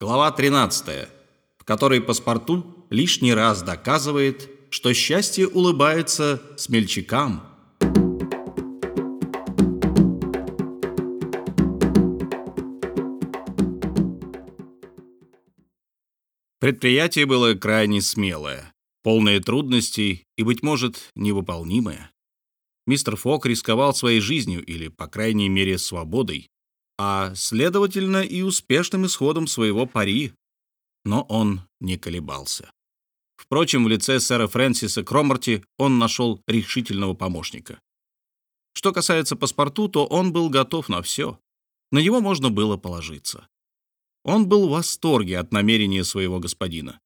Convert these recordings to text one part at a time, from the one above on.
Глава 13, в которой паспорту лишний раз доказывает, что счастье улыбается смельчакам. Предприятие было крайне смелое, полное трудностей и, быть может, невыполнимое. Мистер Фок рисковал своей жизнью или, по крайней мере, свободой, а, следовательно, и успешным исходом своего пари. Но он не колебался. Впрочем, в лице сэра Фрэнсиса Кромарти он нашел решительного помощника. Что касается паспорту, то он был готов на все. На него можно было положиться. Он был в восторге от намерения своего господина.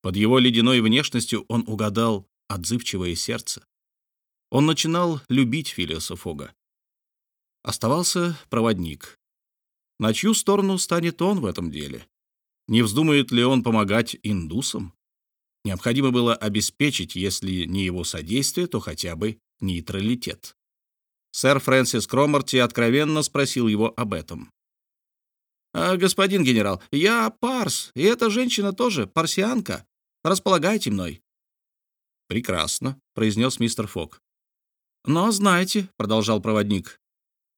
Под его ледяной внешностью он угадал отзывчивое сердце. Он начинал любить Филиаса Фога. Оставался проводник, на чью сторону станет он в этом деле? Не вздумает ли он помогать индусам? Необходимо было обеспечить, если не его содействие, то хотя бы нейтралитет. Сэр Фрэнсис Кромарти откровенно спросил его об этом. «А, «Господин генерал, я парс, и эта женщина тоже парсианка. Располагайте мной». «Прекрасно», — произнес мистер Фок. «Но знайте», — продолжал проводник,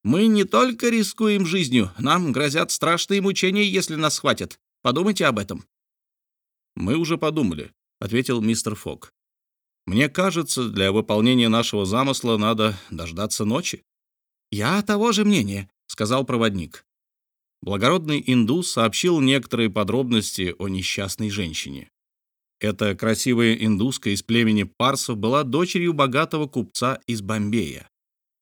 мы не только рискуем жизнью, нам грозят страшные мучения, если нас схватят. Подумайте об этом». «Мы уже подумали», — ответил мистер Фок. «Мне кажется, для выполнения нашего замысла надо дождаться ночи». «Я того же мнения», — сказал проводник. Благородный индус сообщил некоторые подробности о несчастной женщине. Эта красивая индуска из племени парсов была дочерью богатого купца из Бомбея.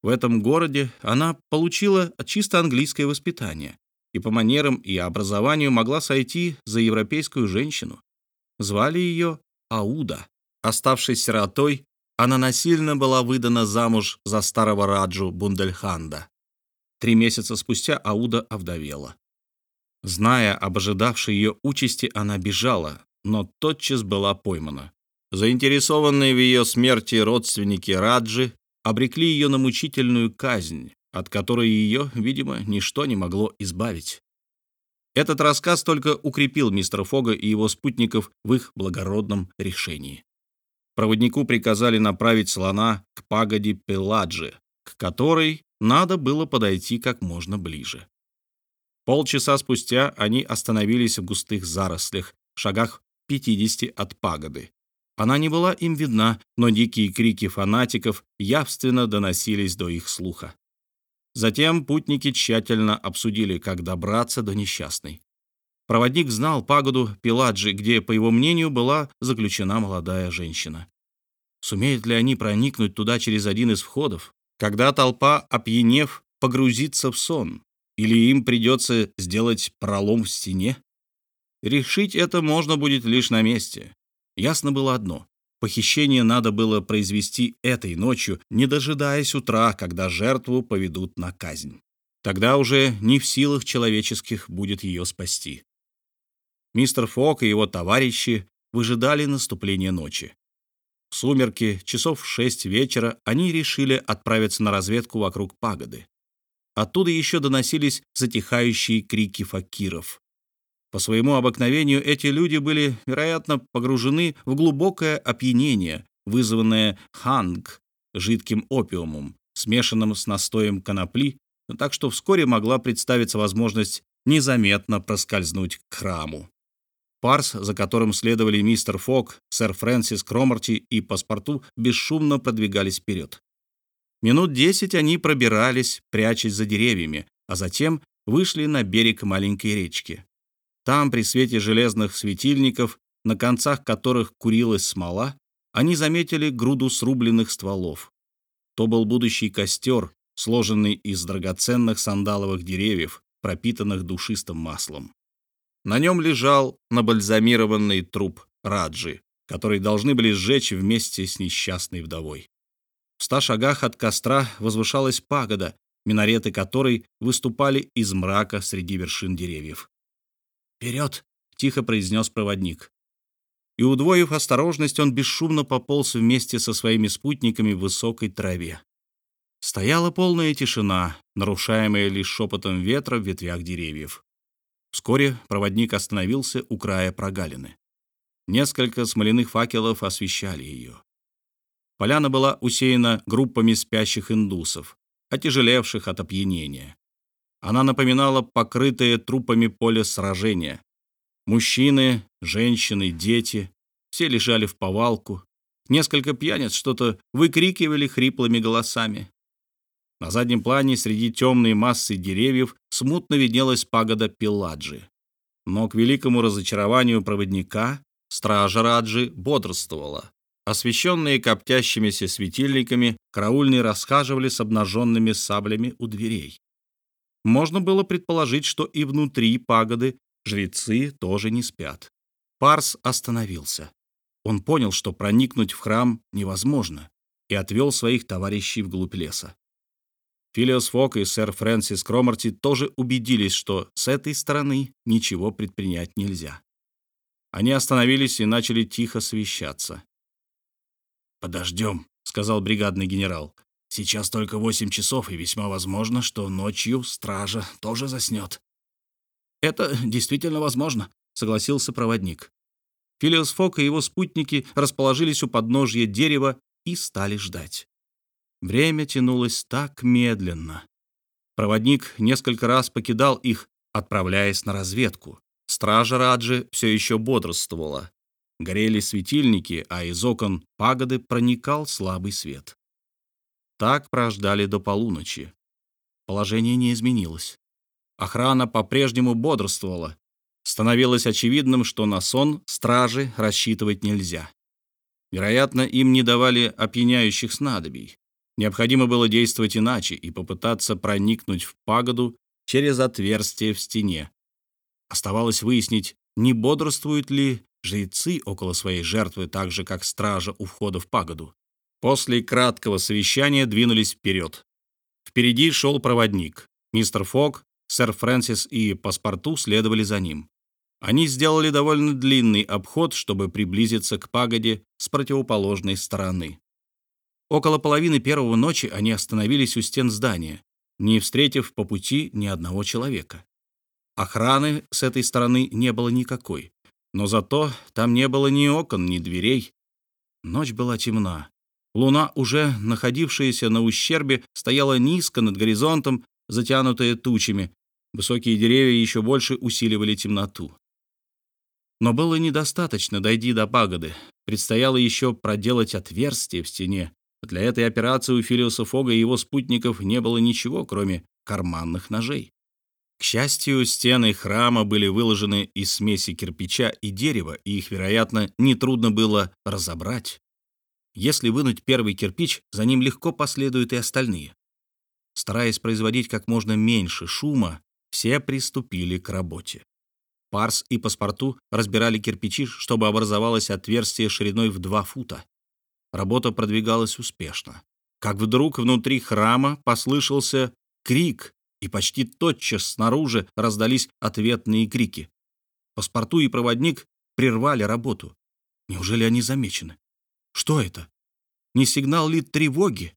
В этом городе она получила чисто английское воспитание и по манерам и образованию могла сойти за европейскую женщину. Звали ее Ауда. Оставшись сиротой, она насильно была выдана замуж за старого раджу Бундельханда. Три месяца спустя Ауда овдовела. Зная об ожидавшей ее участи, она бежала, но тотчас была поймана. Заинтересованные в ее смерти родственники Раджи обрекли ее на мучительную казнь, от которой ее, видимо, ничто не могло избавить. Этот рассказ только укрепил мистера Фога и его спутников в их благородном решении. Проводнику приказали направить слона к пагоде Пеладжи, к которой надо было подойти как можно ближе. Полчаса спустя они остановились в густых зарослях, шагах 50 от пагоды. Она не была им видна, но дикие крики фанатиков явственно доносились до их слуха. Затем путники тщательно обсудили, как добраться до несчастной. Проводник знал пагоду Пиладжи, где, по его мнению, была заключена молодая женщина. Сумеют ли они проникнуть туда через один из входов, когда толпа, опьянев, погрузится в сон? Или им придется сделать пролом в стене? Решить это можно будет лишь на месте. Ясно было одно. Похищение надо было произвести этой ночью, не дожидаясь утра, когда жертву поведут на казнь. Тогда уже не в силах человеческих будет ее спасти. Мистер Фок и его товарищи выжидали наступления ночи. В сумерки, часов в шесть вечера, они решили отправиться на разведку вокруг пагоды. Оттуда еще доносились затихающие крики факиров. По своему обыкновению эти люди были, вероятно, погружены в глубокое опьянение, вызванное ханг, жидким опиумом, смешанным с настоем конопли, так что вскоре могла представиться возможность незаметно проскользнуть к храму. Парс, за которым следовали мистер Фок, сэр Фрэнсис Кромарти и паспорту, бесшумно продвигались вперед. Минут десять они пробирались, прячась за деревьями, а затем вышли на берег маленькой речки. Там, при свете железных светильников, на концах которых курилась смола, они заметили груду срубленных стволов. То был будущий костер, сложенный из драгоценных сандаловых деревьев, пропитанных душистым маслом. На нем лежал набальзамированный труп Раджи, который должны были сжечь вместе с несчастной вдовой. В ста шагах от костра возвышалась пагода, минареты которой выступали из мрака среди вершин деревьев. «Вперед!» — тихо произнес проводник. И, удвоив осторожность, он бесшумно пополз вместе со своими спутниками в высокой траве. Стояла полная тишина, нарушаемая лишь шепотом ветра в ветвях деревьев. Вскоре проводник остановился у края прогалины. Несколько смоляных факелов освещали ее. Поляна была усеяна группами спящих индусов, отяжелевших от опьянения. Она напоминала покрытое трупами поле сражения. Мужчины, женщины, дети — все лежали в повалку. Несколько пьяниц что-то выкрикивали хриплыми голосами. На заднем плане среди темной массы деревьев смутно виднелась пагода Пиладжи. Но к великому разочарованию проводника стража Раджи бодрствовала. Освещенные коптящимися светильниками, караульные расхаживали с обнаженными саблями у дверей. Можно было предположить, что и внутри пагоды жрецы тоже не спят. Парс остановился. Он понял, что проникнуть в храм невозможно, и отвел своих товарищей вглубь леса. Филиос Фок и сэр Фрэнсис Кромарти тоже убедились, что с этой стороны ничего предпринять нельзя. Они остановились и начали тихо совещаться. «Подождем», — сказал бригадный генерал. «Сейчас только восемь часов, и весьма возможно, что ночью стража тоже заснет». «Это действительно возможно», — согласился проводник. Филиос Фок и его спутники расположились у подножья дерева и стали ждать. Время тянулось так медленно. Проводник несколько раз покидал их, отправляясь на разведку. Стража Раджи все еще бодрствовала. Горели светильники, а из окон пагоды проникал слабый свет. Так прождали до полуночи. Положение не изменилось. Охрана по-прежнему бодрствовала. Становилось очевидным, что на сон стражи рассчитывать нельзя. Вероятно, им не давали опьяняющих снадобий. Необходимо было действовать иначе и попытаться проникнуть в пагоду через отверстие в стене. Оставалось выяснить, не бодрствуют ли жрецы около своей жертвы так же, как стража у входа в пагоду. После краткого совещания двинулись вперед. Впереди шел проводник. Мистер Фок, сэр Фрэнсис и паспорту следовали за ним. Они сделали довольно длинный обход, чтобы приблизиться к пагоде с противоположной стороны. Около половины первого ночи они остановились у стен здания, не встретив по пути ни одного человека. Охраны с этой стороны не было никакой, но зато там не было ни окон, ни дверей. Ночь была темна. Луна, уже находившаяся на ущербе, стояла низко над горизонтом, затянутая тучами. Высокие деревья еще больше усиливали темноту. Но было недостаточно дойти до пагоды. Предстояло еще проделать отверстие в стене, для этой операции у Филиуса Фога и его спутников не было ничего, кроме карманных ножей. К счастью, стены храма были выложены из смеси кирпича и дерева, и их, вероятно, нетрудно было разобрать. Если вынуть первый кирпич, за ним легко последуют и остальные. Стараясь производить как можно меньше шума, все приступили к работе. Парс и паспорту разбирали кирпичи, чтобы образовалось отверстие шириной в два фута. Работа продвигалась успешно. Как вдруг внутри храма послышался крик, и почти тотчас снаружи раздались ответные крики. Паспорту и проводник прервали работу. Неужели они замечены? Что это? Не сигнал ли тревоги?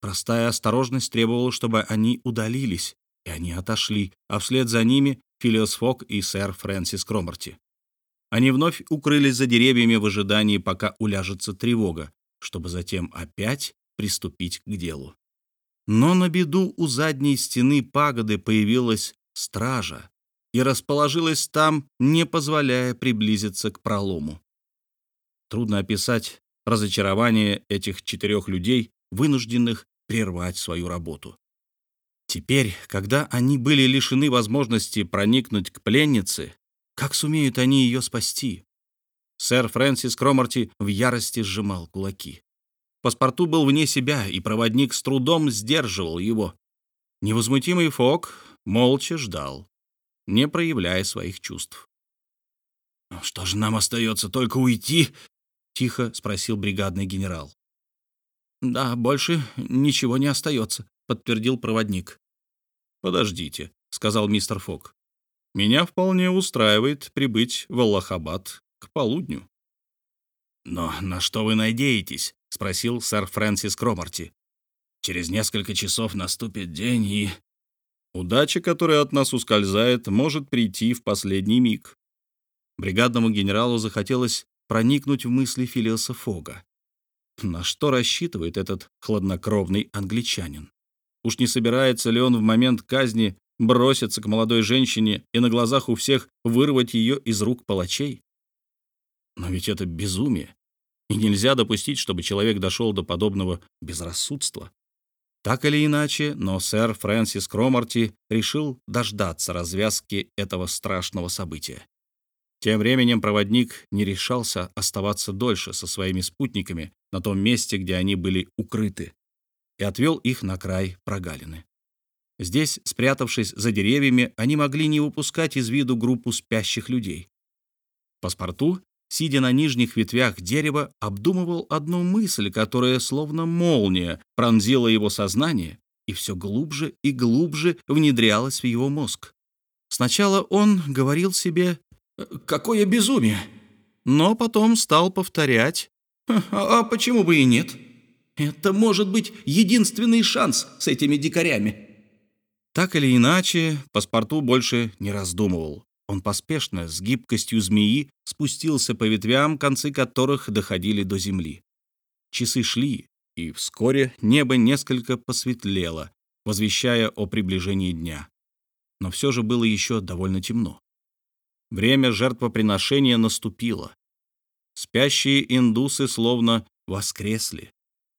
Простая осторожность требовала, чтобы они удалились, и они отошли, а вслед за ними Филиос Фок и сэр Фрэнсис Кромарти. Они вновь укрылись за деревьями в ожидании, пока уляжется тревога, чтобы затем опять приступить к делу. Но на беду у задней стены пагоды появилась стража и расположилась там, не позволяя приблизиться к пролому. Трудно описать разочарование этих четырех людей, вынужденных прервать свою работу. Теперь, когда они были лишены возможности проникнуть к пленнице, как сумеют они ее спасти? Сэр Фрэнсис Кромарти в ярости сжимал кулаки. Паспорту был вне себя, и проводник с трудом сдерживал его. Невозмутимый Фок молча ждал, не проявляя своих чувств. «Ну «Что же нам остается, только уйти?» — тихо спросил бригадный генерал. «Да, больше ничего не остается», — подтвердил проводник. «Подождите», — сказал мистер Фок. Меня вполне устраивает прибыть в Аллахабад к полудню. «Но на что вы надеетесь?» — спросил сэр Фрэнсис Кромарти. «Через несколько часов наступит день, и...» Удача, которая от нас ускользает, может прийти в последний миг. Бригадному генералу захотелось проникнуть в мысли Филиоса Фога. На что рассчитывает этот хладнокровный англичанин? Уж не собирается ли он в момент казни броситься к молодой женщине и на глазах у всех вырвать ее из рук палачей? Но ведь это безумие, и нельзя допустить, чтобы человек дошел до подобного безрассудства. Так или иначе, но сэр Фрэнсис Кромарти решил дождаться развязки этого страшного события. Тем временем проводник не решался оставаться дольше со своими спутниками на том месте, где они были укрыты, и отвел их на край прогалины. Здесь, спрятавшись за деревьями, они могли не упускать из виду группу спящих людей. Паспорту сидя на нижних ветвях дерева, обдумывал одну мысль, которая, словно молния, пронзила его сознание и все глубже и глубже внедрялась в его мозг. Сначала он говорил себе «Какое безумие!», но потом стал повторять «А, почему бы и нет? Это может быть единственный шанс с этими дикарями». Так или иначе, паспорту больше не раздумывал. Он поспешно, с гибкостью змеи, спустился по ветвям, концы которых доходили до земли. Часы шли, и вскоре небо несколько посветлело, возвещая о приближении дня. Но все же было еще довольно темно. Время жертвоприношения наступило. Спящие индусы словно воскресли.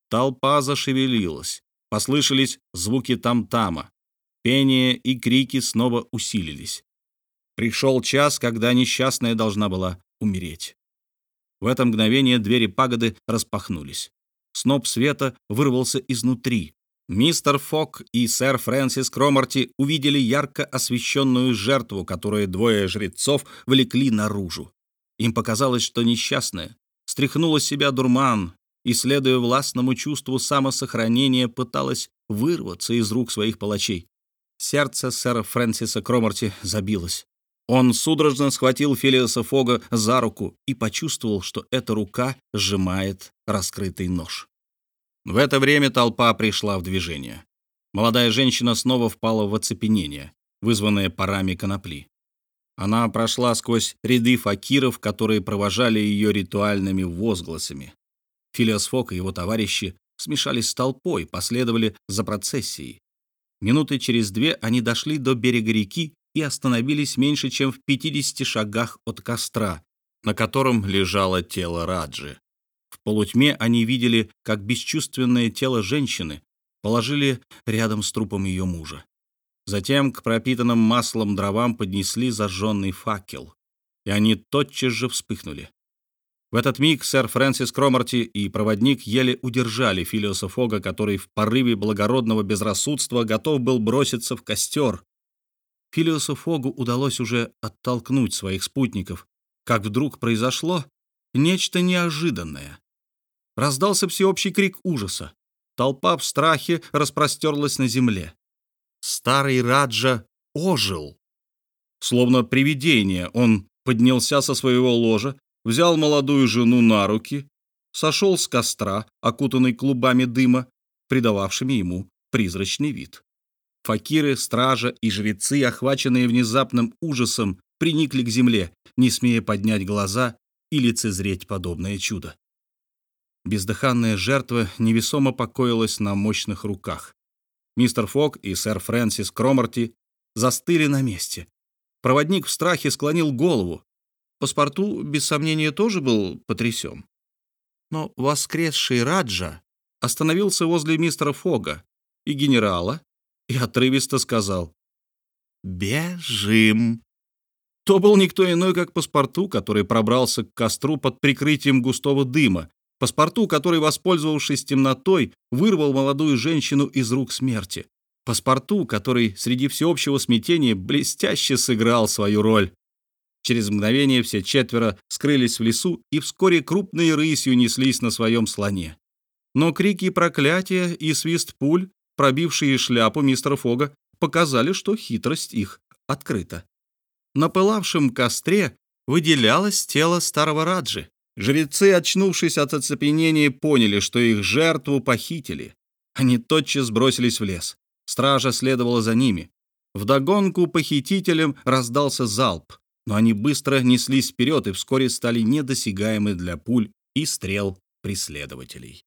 Толпа зашевелилась. Послышались звуки там-тама. Пение и крики снова усилились. Пришел час, когда несчастная должна была умереть. В это мгновение двери пагоды распахнулись. Сноп света вырвался изнутри. Мистер Фок и сэр Фрэнсис Кромарти увидели ярко освещенную жертву, которую двое жрецов влекли наружу. Им показалось, что несчастная стряхнула себя дурман и, следуя властному чувству самосохранения, пыталась вырваться из рук своих палачей. Сердце сэра Фрэнсиса Кромарти забилось. Он судорожно схватил Филиоса Фога за руку и почувствовал, что эта рука сжимает раскрытый нож. В это время толпа пришла в движение. Молодая женщина снова впала в оцепенение, вызванное парами конопли. Она прошла сквозь ряды факиров, которые провожали ее ритуальными возгласами. Филиос Фок и его товарищи смешались с толпой, последовали за процессией. Минуты через две они дошли до берега реки и остановились меньше, чем в 50 шагах от костра, на котором лежало тело Раджи. Полутьме они видели, как бесчувственное тело женщины положили рядом с трупом ее мужа. Затем к пропитанным маслом дровам поднесли зажженный факел, и они тотчас же вспыхнули. В этот миг сэр Фрэнсис Кромарти и проводник еле удержали Филиоса Фога, который в порыве благородного безрассудства готов был броситься в костер, Филиосу Фогу удалось уже оттолкнуть своих спутников, как вдруг произошло нечто неожиданное. Раздался всеобщий крик ужаса. Толпа в страхе распростерлась на земле. Старый Раджа ожил. Словно привидение, он поднялся со своего ложа, взял молодую жену на руки, сошел с костра, окутанный клубами дыма, придававшими ему призрачный вид. Факиры, стража и жрецы, охваченные внезапным ужасом, приникли к земле, не смея поднять глаза и лицезреть подобное чудо. Бездыханная жертва невесомо покоилась на мощных руках. Мистер Фок и сэр Фрэнсис Кромарти застыли на месте. Проводник в страхе склонил голову. Паспорту, без сомнения, тоже был потрясен. Но воскресший Раджа остановился возле мистера Фога и генерала, и отрывисто сказал «Бежим». То был никто иной, как паспорту, который пробрался к костру под прикрытием густого дыма, паспорту, который, воспользовавшись темнотой, вырвал молодую женщину из рук смерти, паспорту, который среди всеобщего смятения блестяще сыграл свою роль. Через мгновение все четверо скрылись в лесу и вскоре крупной рысью неслись на своем слоне. Но крики проклятия и свист пуль пробившие шляпу мистера Фога, показали, что хитрость их открыта. На пылавшем костре выделялось тело старого Раджи. Жрецы, очнувшись от оцепенения, поняли, что их жертву похитили. Они тотчас бросились в лес. Стража следовала за ними. Вдогонку похитителям раздался залп, но они быстро неслись вперед и вскоре стали недосягаемы для пуль и стрел преследователей.